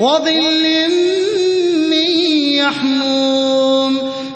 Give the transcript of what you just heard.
وَظِلٍّ مِّن يَحْمُومٍ